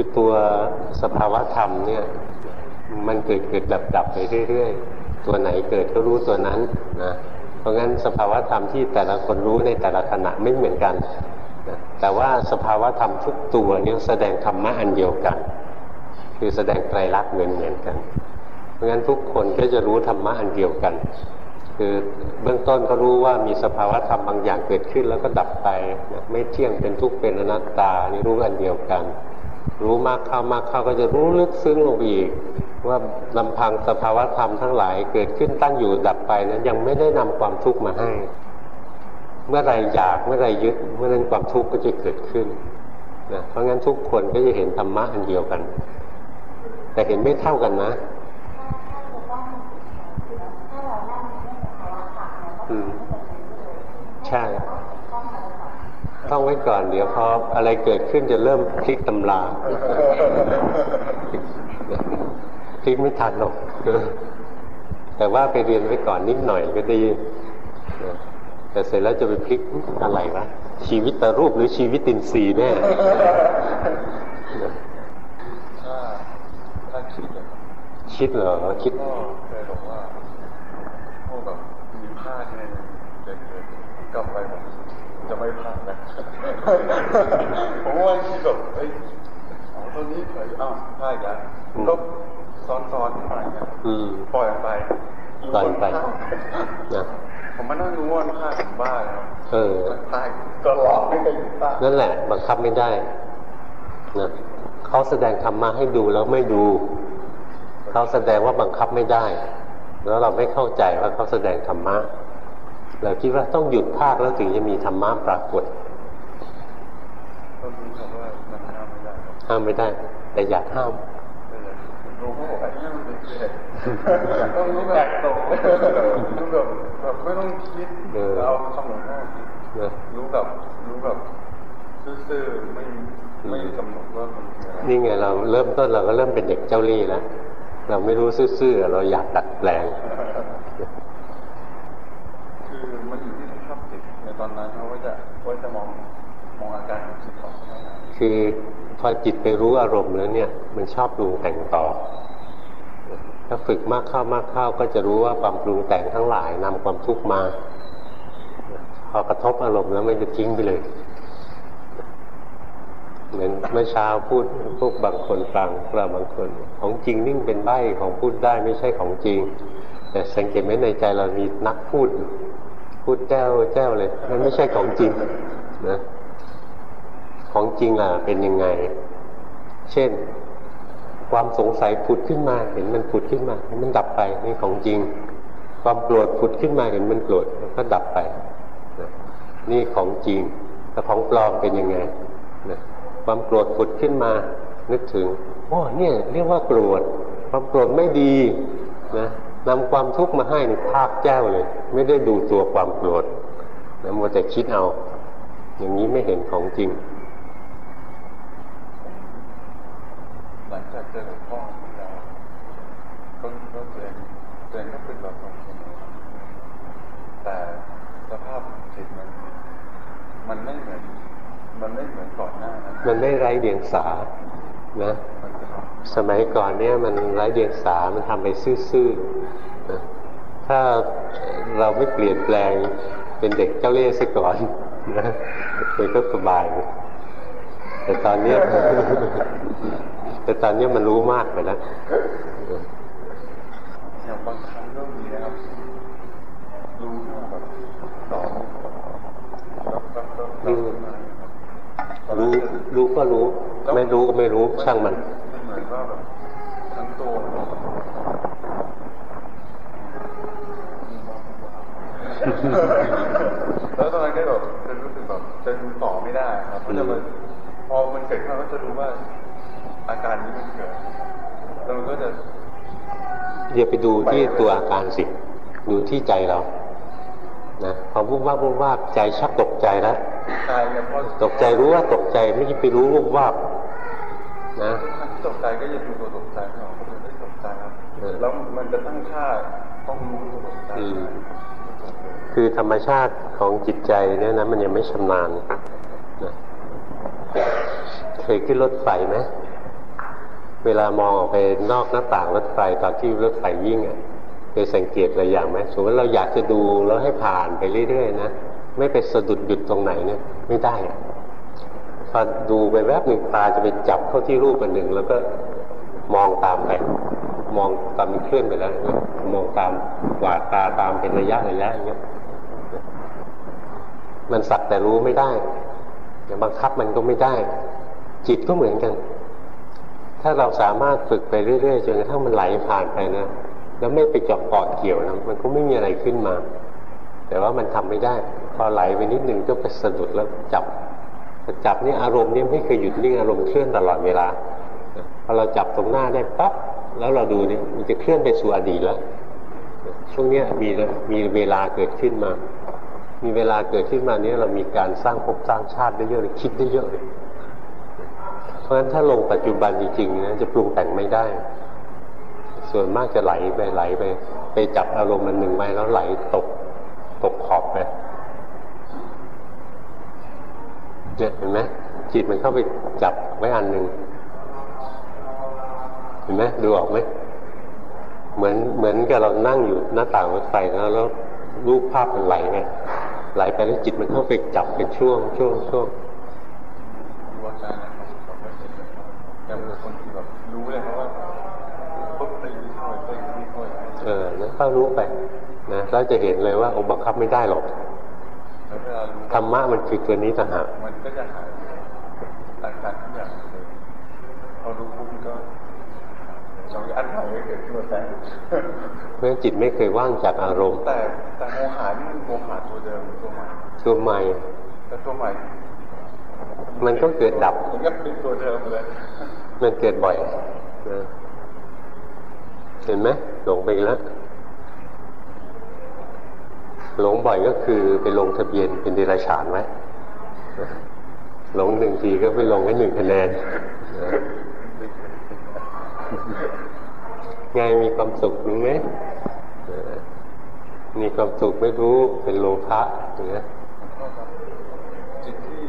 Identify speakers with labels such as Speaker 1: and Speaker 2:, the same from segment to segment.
Speaker 1: คือตัวสภาวะธรรมเนี่ย มันเกิดเกิดดับดับไปเรื่อย ๆ ตัวไหนเกิดก็รู้ตัวนั้นนะเพราะงั้นสภาวะธรรมที่แต่ละคนรู้ในแต่ละขณะไม่เหมือนกันนะแต่ว่าสภาวะธรรมทุกตัวนี้แสดงธรรมะอันเดียวกัน คือแสดงไตรลักษณ์เหมือนเหมือนกัน เพราะงั้นทุกคนก็จะรู้ธรรมะอันเดียวกัน คือเบื้องต้นก็รู้ว่ามีสภาวะธรรมบางอย่างเกิดขึ้นแล้วก็ดับไปนะไม่เที่ยงเป็นทุกข์เป็นอนัตตานี่รู้อันเดียวกัน รู้มากเข้ามากเข้าก็จะรู้ลึกซึ้งลงไปอีก ว่าลำพังสภาวะธรรมทั้งหลายเกิดขึ้นตั้งอยู่ดับไปนะั้นยังไม่ได้นำความทุกข์มาให้ เมื่อไรอยากเมื่อไรยึดเมื่อนั้นความทุกข์ก็จะเกิดขึ้นนะเพราะงั้นทุกคนก็จะเห็นธรรมะอันเดียวกัน แต่เห็นไม่เท่ากันนะอืมใช่ ต้องไว้ก่อนเดี๋ยวพออะไรเกิดขึ้นจะเริ่มพลิกตำราพลิกไม่ทันหรอกแต่ว่าไปเรียนไว้ก่อนนิดหน่อยก็ดีแต่เสร็จแล้วจะไปพลิกอะไรวะชีวิตตรูปหรือชีวิตตินซีแน่
Speaker 2: ถ้าคิด
Speaker 1: คิดเหรอคิด
Speaker 2: เคยบอกว่าพวกแบบมีผ้าที่ในเกิดกลับไป จะไม่พลาดนะ ผมว่าคิดแบบเอ้ยเอาตัวนี้เผยอ้าวพลาดอีกแล้วก็ซ้อนๆไปเนี่ยปล่อยไป
Speaker 1: ปล่อยไป
Speaker 2: นะผมมานั่งรู้ว่าพลาดผมบ้าแล้วเออพลาดก็หลอกให้ไป
Speaker 1: บ้านั่นแหละบังคับไม่ได้นะเขาแสดงธรรมะให้ดูแล้วไม่ดูเขาแสดงว่าบังคับไม่ได้ แล้วเราไม่เข้าใจว่าเขาแสดงธรรมะ เราคิดว่าต้องหยุดภาคแล้วถึงจะมีธรรมะปรากฏห้ามไม่ได้ แต่อยากห้าม
Speaker 2: รู้เขาบอกไอ้นี่มันเป็นเศษต้องรู้แบบโตรู้แบบแบบไม่ต้องคิดเราคำหลวงพ่อคิดรู้แบบรู้แบบซื่อๆไม่ไม่กำหนดว่ามัน
Speaker 1: อะไรนี่ไงเราเริ่มต้นเราก็เริ่มเป็นเด็กเจ้าลี่แล้วเราไม่รู้ซื่อๆเราอยากดัดแปลง
Speaker 2: ตอนนั้นเขาว่า จะว่าจะมองมองอาการของจิตของ
Speaker 1: คือพอจิตไปรู้อารมณ์แล้วเนี่ย มันชอบปรุงแต่งต่อ ถ้าฝึกมากเข้ามากเข้าก็จะรู้ว่าความปรุงแต่งทั้งหลายนำความทุกข์มาพอกระทบอารมณ์แล้วมันจะทิ้งไปเลยเหมือนเมื่อเช้าพูดพวกบางคนฟังเราบางคน ของจริงนิ่งเป็นใบของพูดได้ไม่ใช่ของจริง แต่สังเกตไหมในใจเรามีนักพูด พูดแจ้วแจ้วเลย มันไม่ใช่ของจริงนะของจริงอะเป็นยังไง เช่น ความสงสัยผุดขึ้นมา เห็นมันผุดขึ้นมามันดับไปนี่ของจริง ความโกรธผุดขึ้นมาเห็นมันโกรธก็ดับไปนี่ของจริงแต่ของปลอมเป็นยังไงนะความโกรธผุดขึ้นมา นึกถึงโอ้เนี่ย เรียกว่าโกรธความโกรธไม่ดีนะ นำความทุกข์มาให้ในภาคแจ้วเลย ไม่ได้ดูตัวความโกรธนะมัวแต่คิดเอา อย่างนี้ไม่เห็นของจริง
Speaker 2: หลังจากเจอหลวงพ่อแล้วก็ก็เจอเจอก็เป็นแบบของคนแต่สภาพจิตมัน มันไม่เหมือน มันไม่เหมือนก่อนหน้านะ
Speaker 1: มันไม่ไร้เดียงสานะ สมัยก่อนเนี่ยมันไร้เดียงสา มันทำไปซื่อๆ ถ้าเราไม่เปลี่ยนแปลงเป็นเด็กเจ้าเล่ห์ซะก่อนนะมันก็สบาย แต่ตอนนี้แต่ตอนนี้มันรู้มากไปแล้ว
Speaker 2: อย่างบางครั้งก็มีนะครับรู้แบบสอง
Speaker 1: รู้รู้ก็รู้ ไม่รู้ก็ไม่รู้ช่างมัน
Speaker 2: ว่าแบบทั้งตัวแล้วตอนนั้นก็แบบจะรู้สึกแบบจะดูต่อไม่ได้ครับเพราะจะมันพอมันเกิดขึ้นก็จะรู้ว่า อาการนี้มันเกิดแล้วมันก็จะ
Speaker 1: อย่าไปดูที่ตัวอาการสิดูที่ใจเรานะพอวุบวาบวุบวาบใจชักตกใจแล้วตกใจรู้ว่าตกใจไม่ใช่ไปรู้วุบวาบนะ
Speaker 2: ตกใจก็อย่าดูตัวตกใจเราไม่ตกใจครับแล้วมันจะตั้งค่าต้องรู้ตัวตกใจ
Speaker 1: คือธรรมชาติของจิตใจเนี่ยนะมันยังไม่ชำนาญนะเคยขึ้นรถไฟไหมเวลามองออกไปนอกหน้าต่างรถไฟตอนที่รถไฟวิ่งอะเคยสังเกตอะไรอย่างไหมสมมติเราอยากจะดูแล้วให้ผ่านไปเรื่อยๆนะไม่ไปสะดุดหยุดตรงไหนเนี่ย ไม่ได้อะ พอดูไปแวบหนึ่งตาจะไปจับเข้าที่รูปอันหนึ่ง แล้วก็มองตามไปมองตามมันเคลื่อนไปแล้วมองตามกวาดตาตามเป็นระยะระยะอย่างเงี้ยมันสักแต่รู้ไม่ได้อย่าบังคับมันก็ไม่ได้ จิตก็เหมือนกัน ถ้าเราสามารถฝึกไปเรื่อยๆจนกระทั่งมันไหลผ่านไปนะแล้วไม่ไปจาะเกาะเกี่ยวนะมันก็ไม่มีอะไรขึ้นมา แต่ว่ามันทำไม่ได้ พอไหลไปนิดนึงก็ไปสะดุดแล้วจับ จับนี่อารมณ์นี่ไม่เคยหยุดนิ่งอารมณ์เคลื่อนตลอดเวลาพอเราจับตรงหน้าได้ปั๊บแล้วเราดูนี่มันจะเคลื่อนไปสู่อดีตแล้วช่วงนี้มีมีเวลาเกิดขึ้นมา มีเวลาเกิดขึ้นมาเนี้ยเรามีการสร้างภพสร้างชาติได้เยอะเลยคิดได้เยอะเลย เพราะฉะนั้นถ้าลงปัจจุบันจริงๆนะจะปรุงแต่งไม่ได้ ส่วนมากจะไหลไปไหลไป ไปจับอารมณ์มันหนึ่งไว้แล้วไหลตกตกขอบไป เนี่ยเห็นไหมจิตมันเข้าไปจับไว้อันหนึ่งเห็นไหมดูออกไหมเหมือนเหมือนกับเรานั่งอยู่หน้าต่างรถไฟแล้วแล้วรูปภาพมันไหลไงไหลไปแล้วจิตมันเข้าไปจับเป็นช่วงช่วงช่วง
Speaker 2: รู้อาการนะครับแบบว่าจิตแต่บางคนที่แบบรู้เลยครับว่าปุ๊บไปค่อยไปค่อย
Speaker 1: เออนั่นก็รู้ไปนะแล้วจะเห็นเลยว่าองค์บังคับไม่ได้หรอก ธรรมะมันคือตัวนี้ต่างหาก
Speaker 2: มันก็จะหายอาการทุกอย่างเลยพอรู้ปุ๊บก็สองอันหายไม่เกิดขึ้นมาแต่
Speaker 1: เพราะจิตไม่เคยว่างจากอารมณ์
Speaker 2: แต่แต่โมหะนี่มันโมหะตัวเดิมตัวใหม่
Speaker 1: ตัวใหม่
Speaker 2: แต่ตัวใหม่
Speaker 1: มันก็เกิดดับ
Speaker 2: มันก็เป็นตัวเดิมเลย
Speaker 1: มันเกิดบ่อยเห็นไหมหลงไปแล้ว หลงบ่อยก็คือไปลงทะเบียนเป็นเดรัจฉานไว้หลงหนึ่งทีก็ไปลงให้หนึ่งคะแนนไงมีความสุขรู้ไหมมีความสุขไม่รู้เป็นโลภะเงี้ย
Speaker 2: จิตที่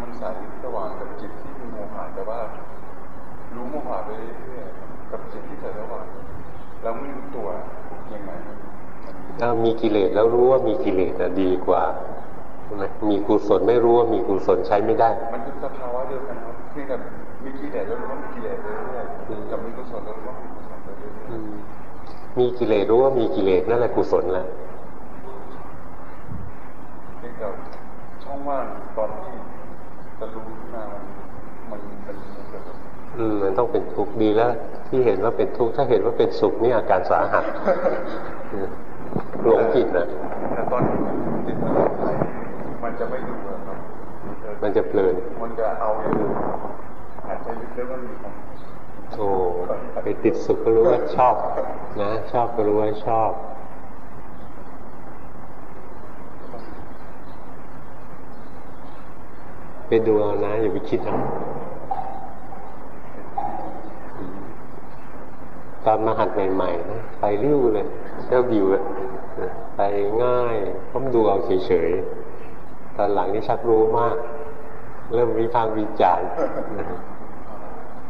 Speaker 2: มันใสสว่างกับจิตที่มีโมหะแต่ว่า รู้โมหะไปเรื่อยๆกับจิตที่ใสสว่างแล้วไม่รู้ตัวยังไง
Speaker 1: ถ้ามีกิเลสแล้วรู้ว่ามีกิเลสดีกว่า มีกุศลไม่รู้ว่ามีกุศลใช้ไม่ได้
Speaker 2: มันคือสภาวะเดียวกันครับเพียงแต่มีกิเลสแล้วรู้ว่ามีกิเลสเรื่อยๆกับมีกุศลแล้วรู้ว่ามีกุศลเรื่อย
Speaker 1: ๆมีกิเลสรู้ว่ามีกิเลสนั่นแหละกุศลแหละ
Speaker 2: เพียงแต่ช่องว่างตอนที่จะรู้ขึ้นมามันเป็น
Speaker 1: อืมมันต้องเป็นทุกข์ดีแล้ว ที่เห็นว่าเป็นทุกข์ถ้าเห็นว่าเป็นสุขนี่อาการสาหัส หลงผิดนะ
Speaker 2: แต่ตอนที่จิตมันไปมันจะไม่ดูครับ
Speaker 1: มันจะเพลิน
Speaker 2: มันจะเอาอย่างอื่นอาจจะยึดเรื่องมีความ
Speaker 1: โอ้ไปติดสุขก็รู้ว่าชอบ นะ ชอบก็รู้ว่าชอบไปดูเอานะอย่าไปคิดเอาตอนมาหัดใหม่ๆนะไปริ้วเลยเจ้าบิว ไปง่ายพ้มดูเอาเฉยๆตอนหลังนี่ชักรู้มาก เริ่มวิพากษ์วิจารณ์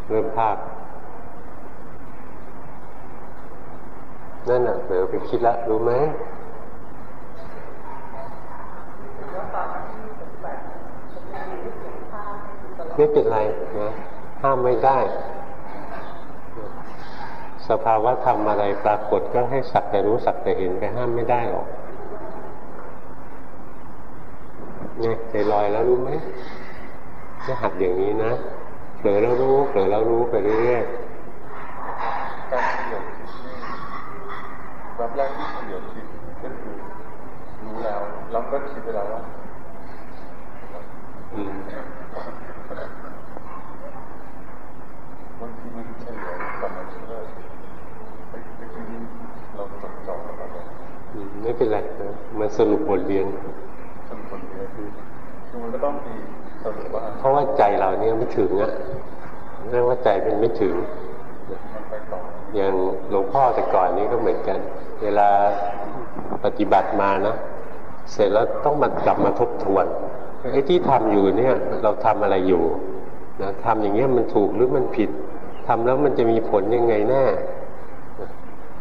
Speaker 1: เริ่มภาคนั่นน่ะเผลอไปคิดละรู้ไหมไม่เป็นไรนะห้ามไม่ได้ สภาวะธรรมอะไรปรากฏก็ให้สักแต่รู้สักแต่เห็นไปห้ามไม่ได้หรอกเนี่ยใจลอยแล้วรู้ไหมจะหัดอย่างนี้นะเผลอแล้วรู้เผลอแล้วรู้ไปเรื่อย
Speaker 2: ๆการเกี่ยวคิดแบบแรกที่เกี่ยวคิดก็คือรู้แล้วเราก็คิดไปแล้วว่าอืมบางทีมันเฉลี่ยกับมันเฉลี่ย
Speaker 1: ไม่เป็นไรนะมันสรุปบทเรียน
Speaker 2: สรุปบทเรียนคือมันก็ต้องมีสรุปว่า
Speaker 1: เพราะว่าใจเราเนี่ยไม่ถึงอะเรียกว่าใจเป็นไม่ถึงอย่างหลวงพ่อแต่ก่อนนี้ก็เหมือนกัน เวลาปฏิบัติมานะเสร็จแล้วต้องมากลับมาทบทวนไอ้ที่ทำอยู่เนี่ยเราทำอะไรอยู่นะทำอย่างเงี้ยมันถูกหรือมันผิดทำแล้วมันจะมีผลยังไงแน่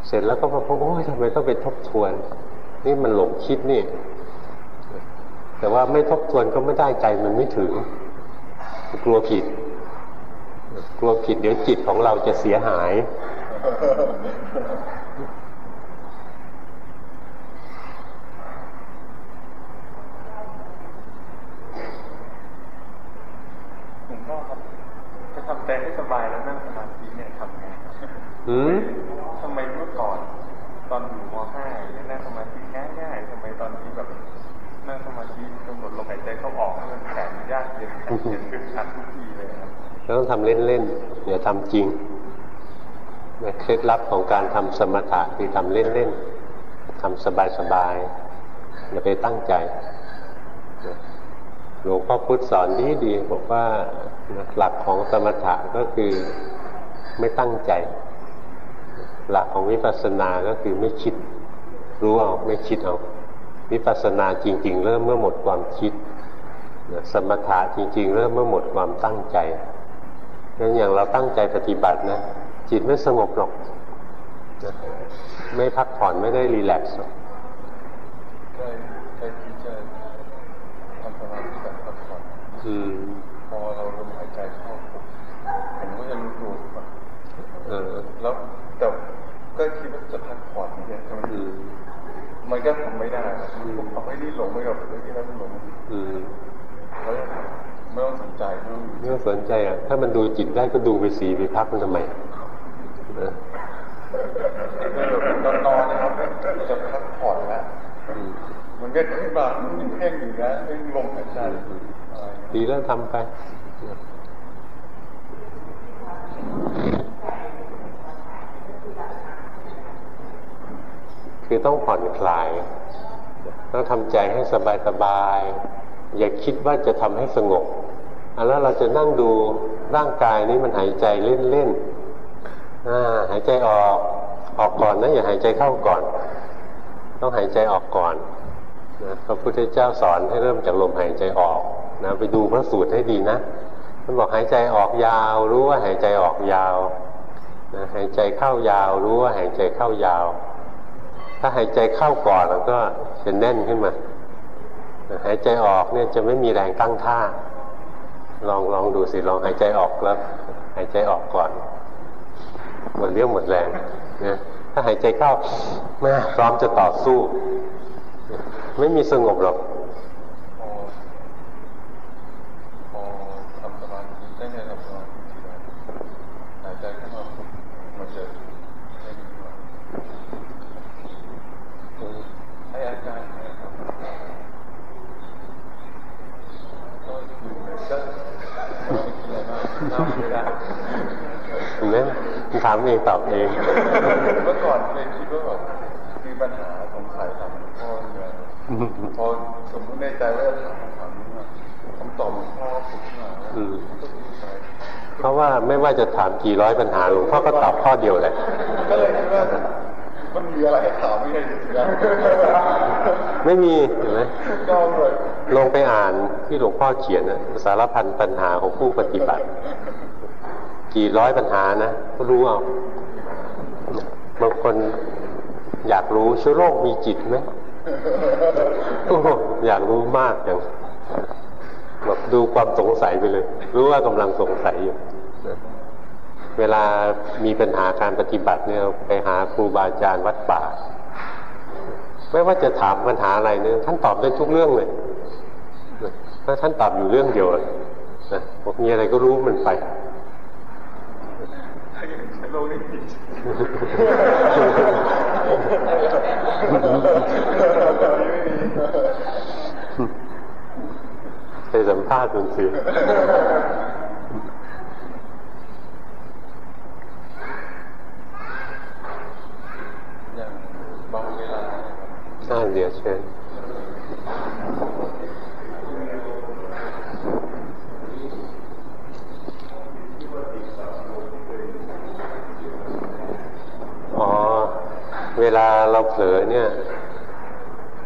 Speaker 1: เสร็จแล้วก็พบโอ้ยทำไมต้องไปทบทวน นี่มันหลงคิดนี่ แต่ว่าไม่ทบทวนก็ไม่ได้ใจมันไม่ถึง กลัวผิด กลัวผิดเดี๋ยวจิตของเราจะเสียหาย
Speaker 2: ใจให้สบายแล้วนั่งสมาธิเนี่ยทำไง
Speaker 1: อืม
Speaker 2: ทำ ไมเมื่อก่อน ตอนอยู่ม .5 นั่งสมาธิง่ายๆทำไมตอนนี้แบบนั่งสมาธิกำหนดลมหายใจเข้าออกให้มันแข็งยากเย็นแข็งเย็นขึ้นชัดทุกทีเลยครับ
Speaker 1: เราต้องทำเล่นๆอย่าทำจริงเคล็ดลับของการทำสมถะคือทำเล่นๆทำสบายๆอย่าไปตั้งใจหลวงพ่อพุธสอนดีดีบอกว่าหลักของสมถะก็คือไม่ตั้งใจ หลักของวิปัสสนาก็คือไม่คิด รู้เอาไม่คิดเอาวิปัสสนาจริง ๆ เริ่มเมื่อหมดความคิดสมถะจริง ๆ เริ่มเมื่อหมดความตั้งใจงั้นอย่างเราตั้งใจปฏิบัตินะจิตไม่สงบหรอก ไม่พักผ่อนไม่ได้รีแลกซ์
Speaker 2: อืมพอเราลมหายใจเข้าผมก็จะรู้ตัวเออแล้วแต่ ก็คิดว่าจะพักผ่อนเนี่ยใช่ไหมมันก็ทำไม่ได้ผมทำให้นี่หลงไปกับเรื่องที่นั่นหลงอืมแล้วไม่ต้องสนใจ
Speaker 1: ไม่ต้องสนใจอะถ้ามันดูจิตได้ก็ดูไปสีไปพักมันทำไม
Speaker 2: ตอนนอนนะครับจะพักผ่อนแล้วมันก็ขึ้นมามันแห้งอยู่นะเรื่องลมหายใจ
Speaker 1: ดีแล้วทำไป คือต้องผ่อนคลาย ต้องทำใจให้สบายสบาย อย่าคิดว่าจะทำให้สงบแล้วเราจะนั่งดูร่างกายนี้มันหายใจเล่นๆหายใจออกออกก่อนนะอย่าหายใจเข้าก่อน ต้องหายใจออกก่อนนะพระพุทธเจ้าสอนให้เริ่มจากลมหายใจออกนะไปดูพระสูตรให้ดีนะท่านบอกหายใจออกยาว รู้ว่าหายใจออกยาวนะหายใจเข้ายาว รู้ว่าหายใจเข้ายาว ถ้าหายใจเข้าก่อนแล้วก็จะแน่นขึ้นมา หายใจออกเนี่ยจะไม่มีแรงตั้งท่า ลองลองดูสิลองหายใจออกแล้วหายใจออกก่อน หมดเรี่ยวหมดแรงนะถ้าหายใจเข้ามาพร้อมจะต่อสู้ ไม่มีสงบหรอก ถามเองตอบเอง
Speaker 2: เมื่อก่อนเคยคิดว่าแบบมีปัญหาสงสัยถามพ่อเนี่ยพอสมมติในใจว่าถามคำถามนี้คำตอบหลวงพ่อสุดมา
Speaker 1: เพราะว่าไม่ว่าจะถามกี่ร้อยปัญหาหลวงพ่อก็ตอบข้อเดียวแหละ
Speaker 2: ก็เลยคิดว่ามันมีอะไรให้ถามไม่ได้จริงๆ
Speaker 1: ไม่มีเห็นไหมก็เลยลงไปอ่านที่หลวงพ่อเขียนสารพันปัญหาของผู้ปฏิบัติ กี่ร้อยปัญหานะก็รู้เอาบางคนอยากรู้เชื้อโรคมีจิตไหมอยากรู้มากอย่างแบบดูความสงสัยไปเลย รู้ว่ากำลังสงสัยอยู่เวลามีปัญหาการปฏิบัติเนี่ยไปหาครูบาอาจารย์วัดป่า ไม่ว่าจะถามปัญหาอะไรเนี่ยท่านตอบได้ทุกเรื่องเลยถ้าท่านตอบอยู่เรื่องเดียวนะบอกมีอะไรก็รู้มันไป โลกนี้ผิดไปสัมภาษณ์มันสิ
Speaker 2: อย่างบางเวลา
Speaker 1: น่าเดียวเชิญเวลาเราเผลอเนี่ย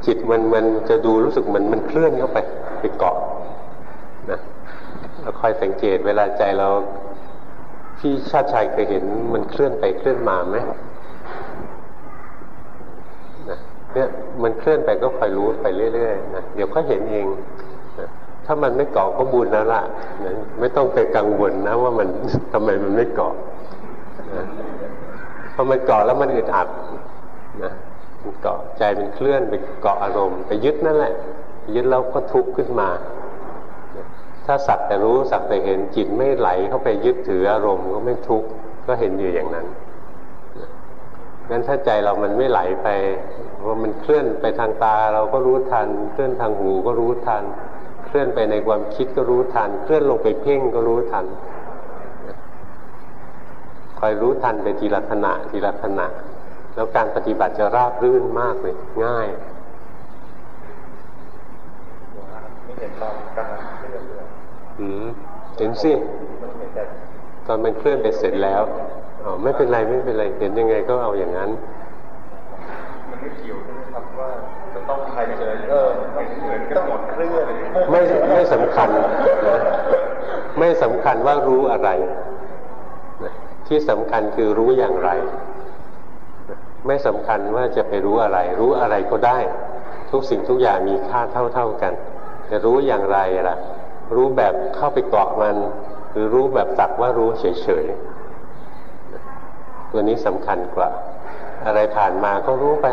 Speaker 1: จิต มันมันจะดูรู้สึกมันมันเคลื่อนเข้าไปไปเกาะนะเราคอยสังเกตเวลาใจเราพี่ชาติชายเคยเห็นมันเคลื่อนไปเคลื่อนมาไหมนะเนี่ยมันเคลื่อนไปก็คอยรู้ไปเรื่อยๆนะเดี๋ยวก็เห็นเองนะถ้ามันไม่เกาะก็บุญแล้วล่ะนะไม่ต้องไปกังวลนะว่ามันทำไมมันไม่เกาะนะพอมันเกาะแล้วมันอึดอัดนะ มันเกาะใจมันเคลื่อนไปเกาะอารมณ์ไปยึดนั่นแหละ ยึดแล้วก็ทุกข์ขึ้นมา ถ้าสักแต่รู้สักแต่เห็นจิตไม่ไหลเข้าไปยึดถืออารมณ์ก็ไม่ทุกข์ก็เห็นอยู่อย่างนั้นงั้นถ้าใจเรามันไม่ไหลไปว่ามันเคลื่อนไปทางตาเราก็รู้ทัน เคลื่อนทางหูก็รู้ทัน เคลื่อนไปในความคิดก็รู้ทัน เคลื่อนลงไปเพ่งก็รู้ทันคอยรู้ทันไปทีละขณะทีละขณะ แล้วการปฏิบัติจะราบรื่นมากเลย ง่าย
Speaker 2: ไม่เห็นตอนกลาง
Speaker 1: อืมเห็นสิตอนมันเคลื่อนไปเสร็จแล้วอ๋อไม่เป็นไรไม่เป็นไร เห็นยังไงก็เอาอย่างนั้น
Speaker 2: มันไม่เกี่ยวนะครับว่าจะต้องใครเจอเออไม่เหมือนกันหมดเคลื่อน
Speaker 1: ไม่ไม่สำคัญนะไม่สำคัญว่ารู้อะไร ที่สำคัญคือรู้อย่างไร ไม่สำคัญว่าจะไปรู้อะไร รู้อะไรก็ได้ ทุกสิ่งทุกอย่างมีค่าเท่า ๆกัน จะรู้อย่างไรล่ะ รู้แบบเข้าไปเกาะมัน หรือรู้แบบตักว่ารู้เฉยๆตัวนี้สำคัญกว่า อะไรผ่านมาก็รู้ไป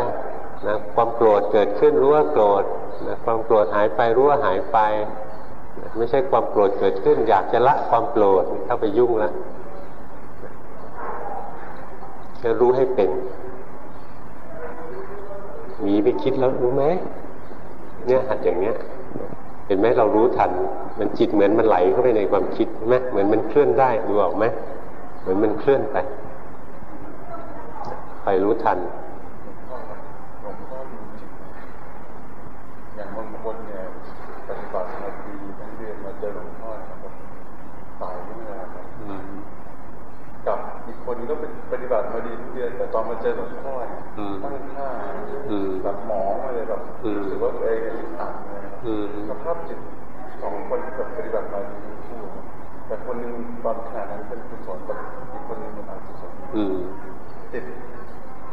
Speaker 1: นะความโกรธเกิดขึ้นรู้ว่าโกรธนะความโกรธหายไปรู้ว่าหายไปนะไม่ใช่ความโกรธเกิดขึ้น อยากจะละความโกรธเข้าไปยุ่งแล้วจะรู้ให้เป็น มีไปคิดแล้วรู้ไหมเนี่ยหัดอย่างเนี้ยเห็นไหมเรารู้ทัน มันจิตเหมือนมันไหลเข้าไปในความคิดไหมเหมือนมันเคลื่อนได้ดูออกไหมเหมือนมันเคลื่อนไปคอยรู้ทัน
Speaker 2: อย่างบางคนเนี่ยปฏิบัติมาปีทั้งเดือนมาเจอหลวงพ่อครับตายเมื่อครับกับอีกคนก็ปฏิบัติมาดีทุกเดือนแต่ตอนมาเจอหลวงพ่อตั้งท่าแบบหมอมา เลยแบบรู้สึกว่าตัวเองอัดเลยสภาพจิตสองคนกับปฏิบัติมาดีทั้งคู่แต่คนหนึ่งตอนขณะนั้นเป็นกุศลแต่อีกคนหนึ่งเป็นอกุศลจิต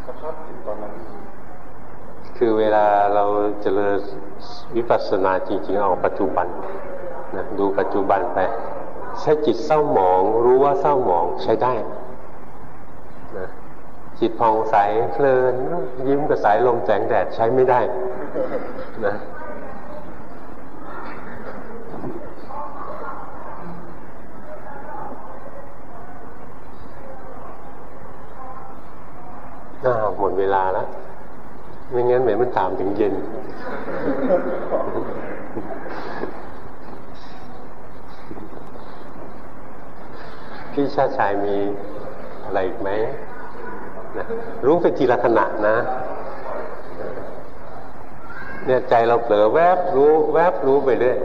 Speaker 2: สภาพจิตตอนนั้น
Speaker 1: คือเวลาเราจเจริญวิปัสสนาจริงๆเอาปัจจุบันนะดูปัจจุบันไปใช้จิตเศร้าหมอง รู้ว่าเศร้าหมองใช้ได้นะ จิตผ่องใสเพลินยิ้มกับสายลมแสงแดดใช้ไม่ได้นะอ้าหมดเวลาแล้วไม่งั้นเหมือนมันตามถึงเย็น พี่ชาติชายมีอะไรอีกไหม รู้เป็นทีละขณะนะเนี่ยใจเราเผลอแวบรู้ แวบรู้ไปเรื่อย